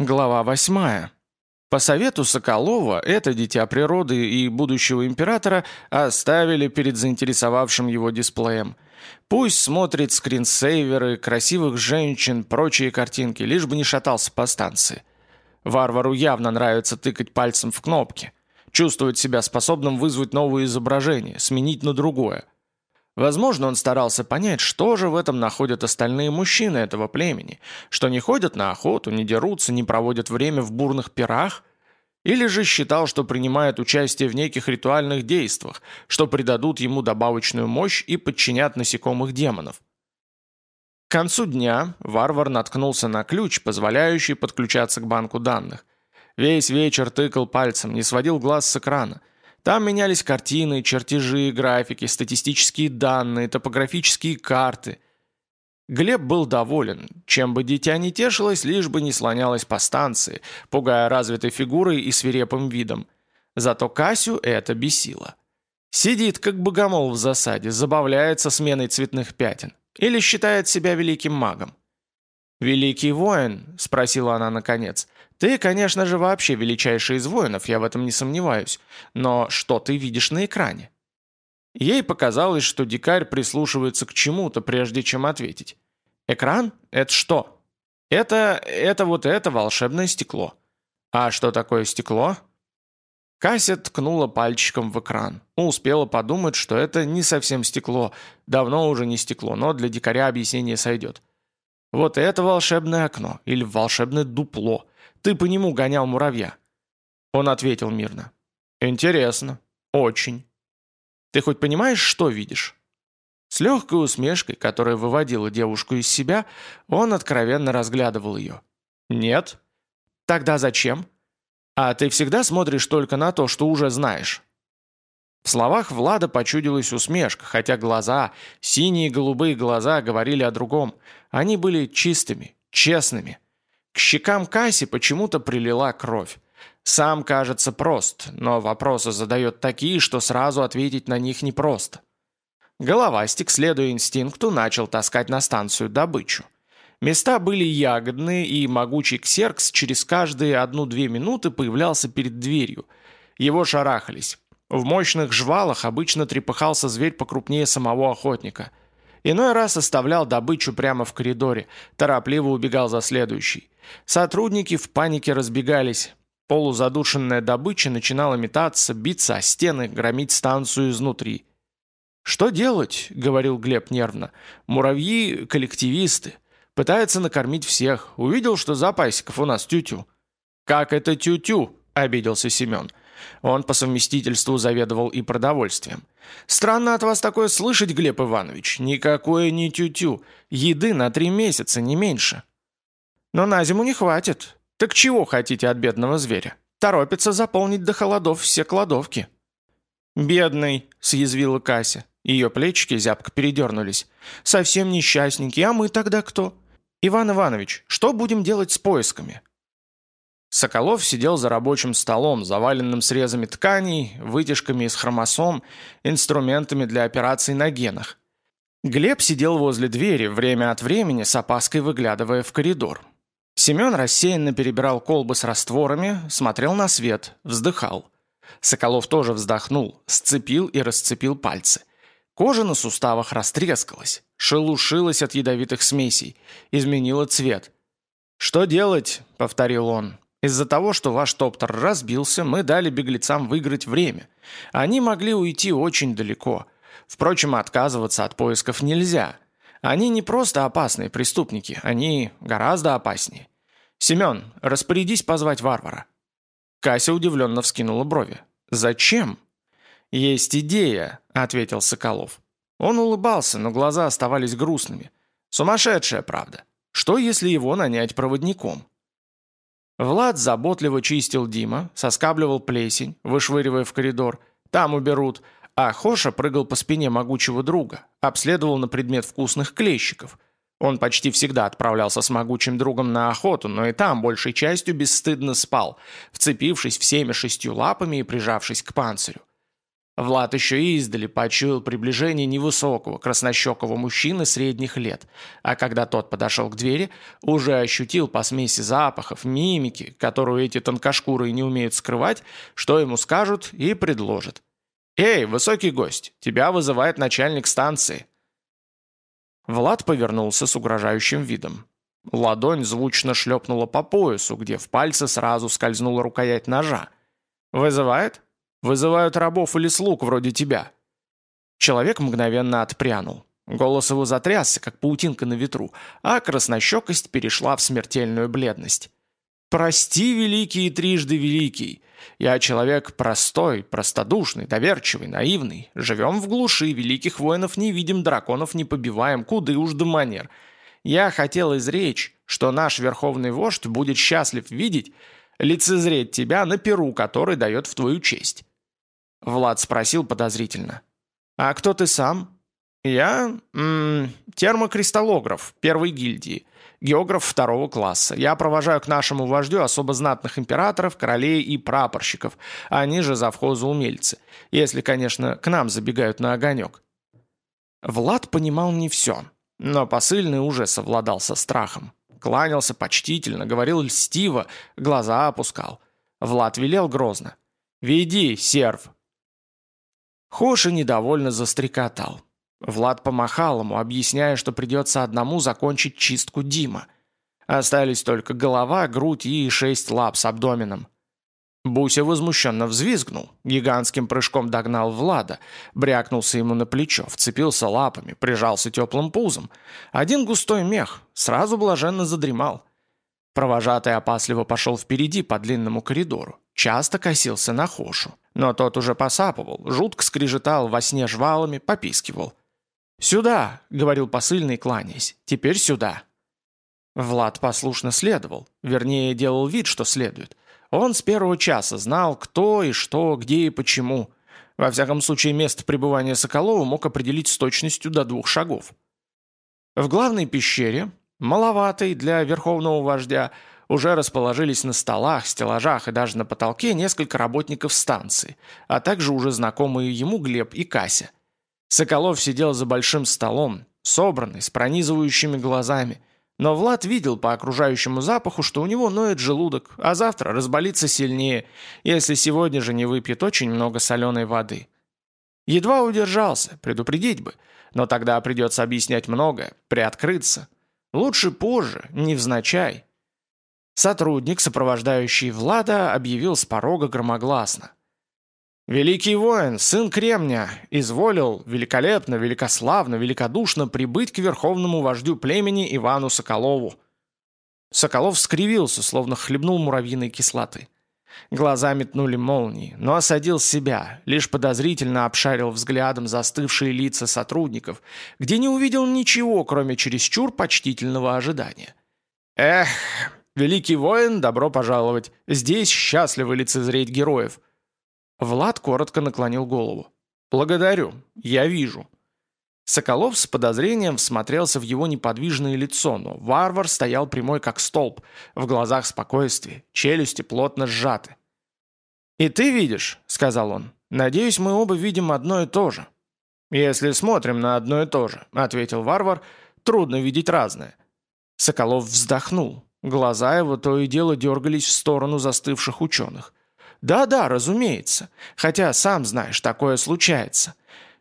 Глава восьмая. По совету Соколова, это дитя природы и будущего императора оставили перед заинтересовавшим его дисплеем. Пусть смотрит скринсейверы, красивых женщин, прочие картинки, лишь бы не шатался по станции. Варвару явно нравится тыкать пальцем в кнопки. Чувствовать себя способным вызвать новое изображение, сменить на другое. Возможно, он старался понять, что же в этом находят остальные мужчины этого племени, что не ходят на охоту, не дерутся, не проводят время в бурных пирах, или же считал, что принимает участие в неких ритуальных действиях, что придадут ему добавочную мощь и подчинят насекомых демонов. К концу дня варвар наткнулся на ключ, позволяющий подключаться к банку данных. Весь вечер тыкал пальцем, не сводил глаз с экрана. Там менялись картины, чертежи, графики, статистические данные, топографические карты. Глеб был доволен, чем бы дитя не тешилось, лишь бы не слонялось по станции, пугая развитой фигурой и свирепым видом. Зато Касю это бесило. Сидит, как богомол в засаде, забавляется сменой цветных пятен. Или считает себя великим магом. «Великий воин?» – спросила она наконец. «Ты, конечно же, вообще величайший из воинов, я в этом не сомневаюсь. Но что ты видишь на экране?» Ей показалось, что дикарь прислушивается к чему-то, прежде чем ответить. «Экран? Это что?» «Это... это вот это волшебное стекло». «А что такое стекло?» Кася ткнула пальчиком в экран. Успела подумать, что это не совсем стекло. Давно уже не стекло, но для дикаря объяснение сойдет. Вот это волшебное окно, или волшебное дупло. Ты по нему гонял муравья. Он ответил мирно. Интересно. Очень. Ты хоть понимаешь, что видишь? С легкой усмешкой, которая выводила девушку из себя, он откровенно разглядывал ее. «Нет». «Тогда зачем?» «А ты всегда смотришь только на то, что уже знаешь». В словах Влада почудилась усмешка, хотя глаза, синие голубые глаза, говорили о другом. Они были чистыми, честными. К щекам Касси почему-то прилила кровь. Сам кажется прост, но вопросы задает такие, что сразу ответить на них непросто. Головастик, следуя инстинкту, начал таскать на станцию добычу. Места были ягодные, и могучий ксеркс через каждые одну-две минуты появлялся перед дверью. Его шарахались. В мощных жвалах обычно трепыхался зверь покрупнее самого охотника. Иной раз оставлял добычу прямо в коридоре, торопливо убегал за следующий. Сотрудники в панике разбегались. Полузадушенная добыча начинала метаться, биться о стены, громить станцию изнутри. «Что делать?» — говорил Глеб нервно. «Муравьи — коллективисты. Пытаются накормить всех. Увидел, что запасиков у нас тю-тю». «Как это тю-тю?» — обиделся Семен. Он по совместительству заведовал и продовольствием. «Странно от вас такое слышать, Глеб Иванович. Никакое не тю-тю. Еды на три месяца, не меньше». «Но на зиму не хватит. Так чего хотите от бедного зверя? Торопится заполнить до холодов все кладовки». «Бедный», — съязвила Кася. Ее плечики зябко передернулись. «Совсем несчастненький, а мы тогда кто?» «Иван Иванович, что будем делать с поисками?» Соколов сидел за рабочим столом, заваленным срезами тканей, вытяжками из хромосом, инструментами для операций на генах. Глеб сидел возле двери, время от времени с опаской выглядывая в коридор. Семен рассеянно перебирал колбы с растворами, смотрел на свет, вздыхал. Соколов тоже вздохнул, сцепил и расцепил пальцы. Кожа на суставах растрескалась, шелушилась от ядовитых смесей, изменила цвет. «Что делать?» — повторил он. Из-за того, что ваш топтер разбился, мы дали беглецам выиграть время. Они могли уйти очень далеко. Впрочем, отказываться от поисков нельзя. Они не просто опасные преступники, они гораздо опаснее. Семен, распорядись позвать варвара». Кася удивленно вскинула брови. «Зачем?» «Есть идея», — ответил Соколов. Он улыбался, но глаза оставались грустными. «Сумасшедшая правда. Что, если его нанять проводником?» Влад заботливо чистил Дима, соскабливал плесень, вышвыривая в коридор. Там уберут. А Хоша прыгал по спине могучего друга, обследовал на предмет вкусных клещиков. Он почти всегда отправлялся с могучим другом на охоту, но и там большей частью бесстыдно спал, вцепившись всеми шестью лапами и прижавшись к панцирю. Влад еще издали почуял приближение невысокого, краснощекого мужчины средних лет, а когда тот подошел к двери, уже ощутил по смеси запахов, мимики, которую эти тонкошкурые не умеют скрывать, что ему скажут и предложат. «Эй, высокий гость, тебя вызывает начальник станции». Влад повернулся с угрожающим видом. Ладонь звучно шлепнула по поясу, где в пальце сразу скользнула рукоять ножа. «Вызывает?» Вызывают рабов или слуг вроде тебя». Человек мгновенно отпрянул. Голос его затрясся, как паутинка на ветру, а краснощекость перешла в смертельную бледность. «Прости, великий и трижды великий. Я человек простой, простодушный, доверчивый, наивный. Живем в глуши, великих воинов не видим, драконов не побиваем, куды уж до манер. Я хотел изречь, что наш верховный вождь будет счастлив видеть, лицезреть тебя на перу, который дает в твою честь. Влад спросил подозрительно. «А кто ты сам?» «Я... М -м, термокристаллограф первой гильдии, географ второго класса. Я провожаю к нашему вождю особо знатных императоров, королей и прапорщиков, они же завхозы умельцы, если, конечно, к нам забегают на огонек». Влад понимал не все, но посыльный уже совладал со страхом. Кланялся почтительно, говорил льстиво, глаза опускал. Влад велел грозно. «Веди, серв, Хоша недовольно застрекотал. Влад помахал ему, объясняя, что придется одному закончить чистку Дима. Остались только голова, грудь и шесть лап с абдоменом. Буся возмущенно взвизгнул, гигантским прыжком догнал Влада, брякнулся ему на плечо, вцепился лапами, прижался теплым пузом. Один густой мех, сразу блаженно задремал. Провожатый опасливо пошел впереди по длинному коридору, часто косился на Хошу. Но тот уже посапывал, жутко скрежетал во сне жвалами, попискивал. «Сюда!» — говорил посыльный, кланяясь. «Теперь сюда!» Влад послушно следовал, вернее, делал вид, что следует. Он с первого часа знал, кто и что, где и почему. Во всяком случае, место пребывания Соколова мог определить с точностью до двух шагов. В главной пещере, маловатой для верховного вождя, уже расположились на столах, стеллажах и даже на потолке несколько работников станции, а также уже знакомые ему Глеб и Кася. Соколов сидел за большим столом, собранный, с пронизывающими глазами, но Влад видел по окружающему запаху, что у него ноет желудок, а завтра разболится сильнее, если сегодня же не выпьет очень много соленой воды. Едва удержался, предупредить бы, но тогда придется объяснять многое, приоткрыться. Лучше позже, невзначай. Сотрудник, сопровождающий Влада, объявил с порога громогласно. «Великий воин, сын Кремня, изволил великолепно, великославно, великодушно прибыть к верховному вождю племени Ивану Соколову». Соколов скривился, словно хлебнул муравьиной кислоты. Глаза метнули молнии, но осадил себя, лишь подозрительно обшарил взглядом застывшие лица сотрудников, где не увидел ничего, кроме чересчур почтительного ожидания. «Эх, Великий воин, добро пожаловать. Здесь счастливы лицезреть героев». Влад коротко наклонил голову. «Благодарю. Я вижу». Соколов с подозрением всмотрелся в его неподвижное лицо, но варвар стоял прямой как столб, в глазах спокойствие, челюсти плотно сжаты. «И ты видишь», — сказал он, — «надеюсь, мы оба видим одно и то же». «Если смотрим на одно и то же», — ответил варвар, — «трудно видеть разное». Соколов вздохнул. Глаза его то и дело дергались в сторону застывших ученых. «Да-да, разумеется. Хотя, сам знаешь, такое случается.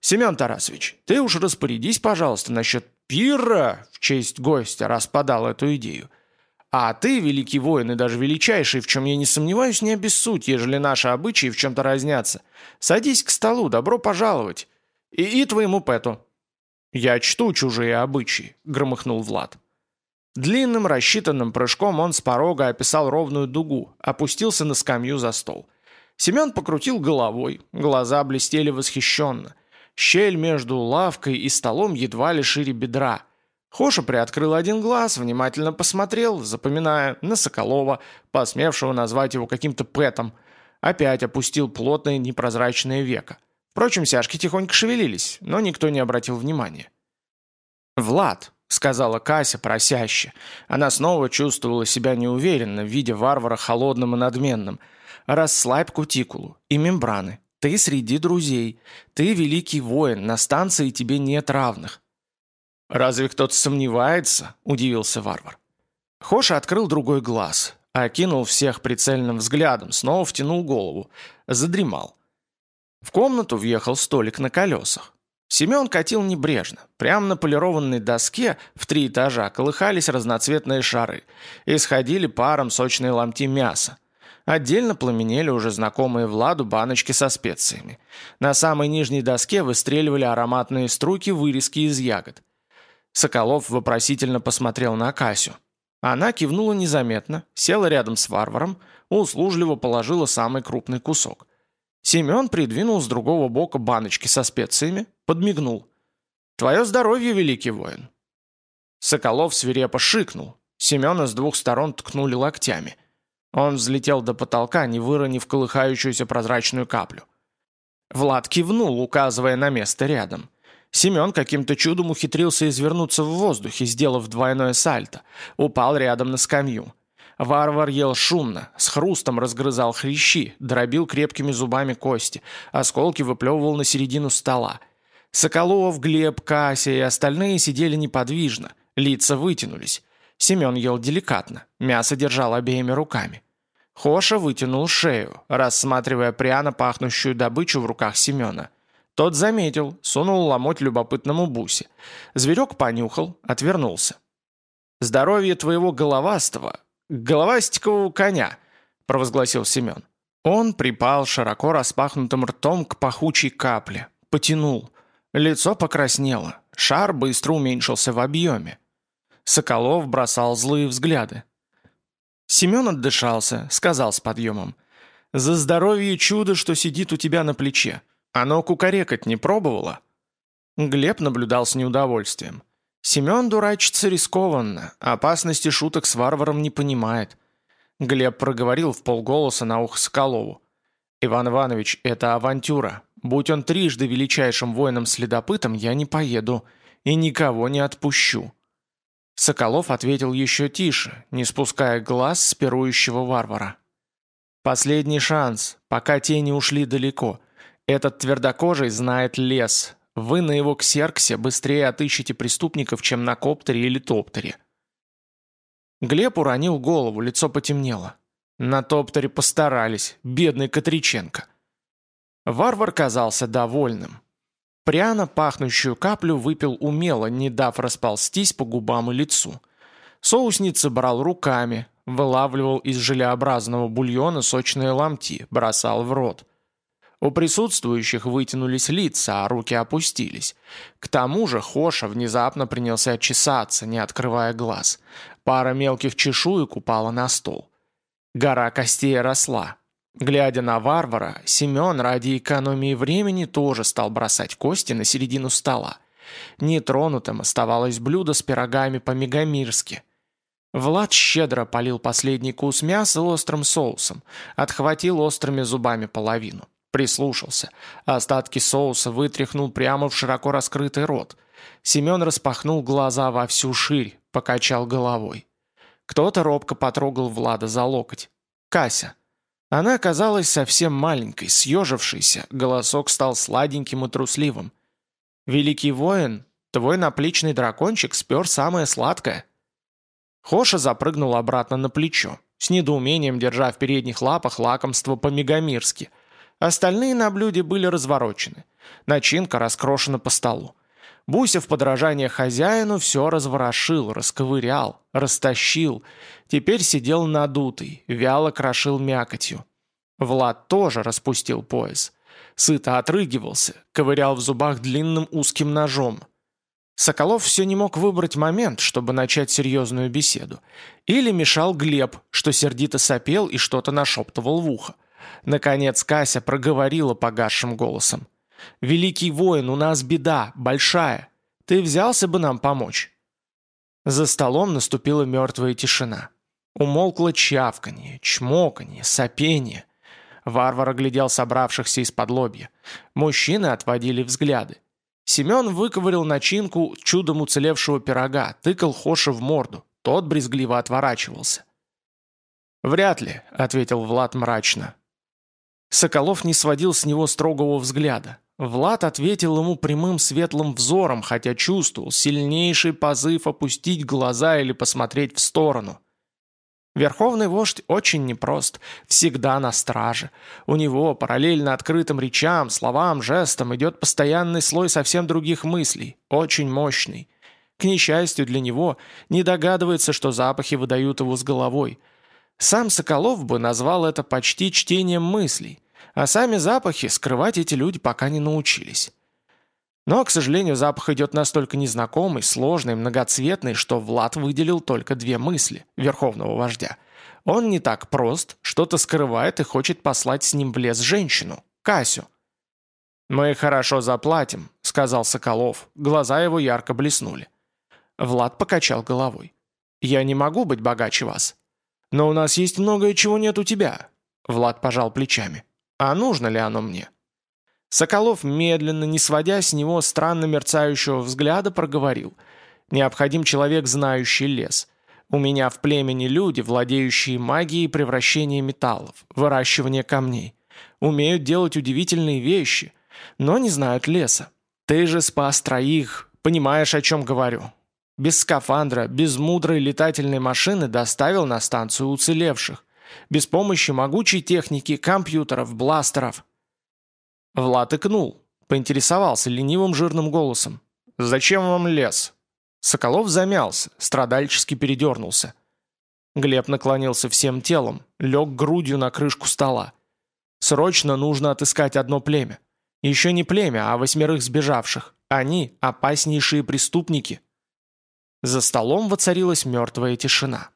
Семен Тарасович, ты уж распорядись, пожалуйста, насчет пира в честь гостя, раз подал эту идею. А ты, великий воин и даже величайший, в чем я не сомневаюсь, не обессудь, ежели наши обычаи в чем-то разнятся. Садись к столу, добро пожаловать. И, и твоему Пэту». «Я чту чужие обычаи», — громыхнул Влад. Длинным рассчитанным прыжком он с порога описал ровную дугу, опустился на скамью за стол. Семен покрутил головой, глаза блестели восхищенно. Щель между лавкой и столом едва ли шире бедра. Хоша приоткрыл один глаз, внимательно посмотрел, запоминая, на Соколова, посмевшего назвать его каким-то пэтом. Опять опустил плотное непрозрачное веко. Впрочем, сяжки тихонько шевелились, но никто не обратил внимания. «Влад», — сказала Кася просяще. Она снова чувствовала себя неуверенно, видя варвара холодным и надменным. «Расслабь кутикулу и мембраны. Ты среди друзей. Ты великий воин, на станции тебе нет равных». «Разве кто-то сомневается?» – удивился варвар. Хоша открыл другой глаз, окинул всех прицельным взглядом, снова втянул голову, задремал. В комнату въехал столик на колесах. Семен катил небрежно. Прямо на полированной доске в три этажа колыхались разноцветные шары. Исходили паром сочные ломти мяса. Отдельно пламенели уже знакомые Владу баночки со специями. На самой нижней доске выстреливали ароматные струйки вырезки из ягод. Соколов вопросительно посмотрел на Касю. Она кивнула незаметно, села рядом с варваром, услужливо положила самый крупный кусок. Семен придвинул с другого бока баночки со специями, подмигнул. «Твое здоровье, великий воин!» Соколов свирепо шикнул. Семена с двух сторон ткнули локтями. Он взлетел до потолка, не выронив колыхающуюся прозрачную каплю. Влад кивнул, указывая на место рядом. Семен каким-то чудом ухитрился извернуться в воздухе, сделав двойное сальто. Упал рядом на скамью. Варвар ел шумно, с хрустом разгрызал хрящи, дробил крепкими зубами кости, осколки выплевывал на середину стола. Соколов, Глеб, Кася и остальные сидели неподвижно, лица вытянулись. Семен ел деликатно, мясо держал обеими руками. Хоша вытянул шею, рассматривая пряно пахнущую добычу в руках Семена. Тот заметил, сунул ломоть любопытному бусе. Зверек понюхал, отвернулся. «Здоровье твоего головастого, головастикового коня», — провозгласил Семен. Он припал широко распахнутым ртом к пахучей капле, потянул. Лицо покраснело, шар быстро уменьшился в объеме. Соколов бросал злые взгляды. Семен отдышался, сказал с подъемом. «За здоровье чудо, что сидит у тебя на плече. Оно кукарекать не пробовало?» Глеб наблюдал с неудовольствием. Семен дурачится рискованно, опасности шуток с варваром не понимает. Глеб проговорил в полголоса на ухо Соколову. «Иван Иванович, это авантюра. Будь он трижды величайшим воином-следопытом, я не поеду и никого не отпущу. Соколов ответил еще тише, не спуская глаз с пирующего варвара. «Последний шанс, пока тени ушли далеко. Этот твердокожий знает лес. Вы на его ксерксе быстрее отыщете преступников, чем на коптере или топтере». Глеб уронил голову, лицо потемнело. На топтере постарались, бедный Катриченко. Варвар казался довольным. Пряно пахнущую каплю выпил умело, не дав расползтись по губам и лицу. Соусница брал руками, вылавливал из желеобразного бульона сочные ломти, бросал в рот. У присутствующих вытянулись лица, а руки опустились. К тому же Хоша внезапно принялся чесаться, не открывая глаз. Пара мелких чешуек упала на стол. Гора костей росла. Глядя на варвара, Семен ради экономии времени тоже стал бросать кости на середину стола. Нетронутым оставалось блюдо с пирогами по-мегамирски. Влад щедро полил последний кус мяса острым соусом, отхватил острыми зубами половину. Прислушался. Остатки соуса вытряхнул прямо в широко раскрытый рот. Семен распахнул глаза во всю ширь, покачал головой. Кто-то робко потрогал Влада за локоть. Кася. Она оказалась совсем маленькой, съежившейся, голосок стал сладеньким и трусливым. «Великий воин, твой наплечный дракончик спер самое сладкое». Хоша запрыгнул обратно на плечо, с недоумением держа в передних лапах лакомство по-мегамирски. Остальные на блюде были разворочены. Начинка раскрошена по столу. Буся в подражание хозяину все разворошил, расковырял, растащил. Теперь сидел надутый, вяло крошил мякотью. Влад тоже распустил пояс. Сыто отрыгивался, ковырял в зубах длинным узким ножом. Соколов все не мог выбрать момент, чтобы начать серьезную беседу. Или мешал Глеб, что сердито сопел и что-то нашептывал в ухо. Наконец Кася проговорила погасшим голосом. Великий воин, у нас беда, большая. Ты взялся бы нам помочь?» За столом наступила мертвая тишина. Умолкло чавканье, чмоканье, сопение. Варвар оглядел собравшихся из-под лобья. Мужчины отводили взгляды. Семен выковырил начинку чудом уцелевшего пирога, тыкал Хоша в морду. Тот брезгливо отворачивался. «Вряд ли», — ответил Влад мрачно. Соколов не сводил с него строгого взгляда. Влад ответил ему прямым светлым взором, хотя чувствовал сильнейший позыв опустить глаза или посмотреть в сторону. Верховный вождь очень непрост, всегда на страже. У него, параллельно открытым речам, словам, жестам, идет постоянный слой совсем других мыслей, очень мощный. К несчастью для него, не догадывается, что запахи выдают его с головой. Сам Соколов бы назвал это почти чтением мыслей, а сами запахи скрывать эти люди пока не научились. Но, к сожалению, запах идет настолько незнакомый, сложный, многоцветный, что Влад выделил только две мысли верховного вождя. Он не так прост, что-то скрывает и хочет послать с ним в лес женщину, Касю. «Мы хорошо заплатим», — сказал Соколов. Глаза его ярко блеснули. Влад покачал головой. «Я не могу быть богаче вас. Но у нас есть многое, чего нет у тебя». Влад пожал плечами. «А нужно ли оно мне?» Соколов медленно, не сводя с него странно мерцающего взгляда, проговорил. «Необходим человек, знающий лес. У меня в племени люди, владеющие магией превращения металлов, выращивания камней. Умеют делать удивительные вещи, но не знают леса. Ты же спас троих, понимаешь, о чем говорю. Без скафандра, без мудрой летательной машины доставил на станцию уцелевших. Без помощи могучей техники, компьютеров, бластеров. Влад икнул, поинтересовался ленивым жирным голосом. «Зачем вам лес?» Соколов замялся, страдальчески передернулся. Глеб наклонился всем телом, лег грудью на крышку стола. «Срочно нужно отыскать одно племя. Еще не племя, а восьмерых сбежавших. Они – опаснейшие преступники». За столом воцарилась мертвая тишина.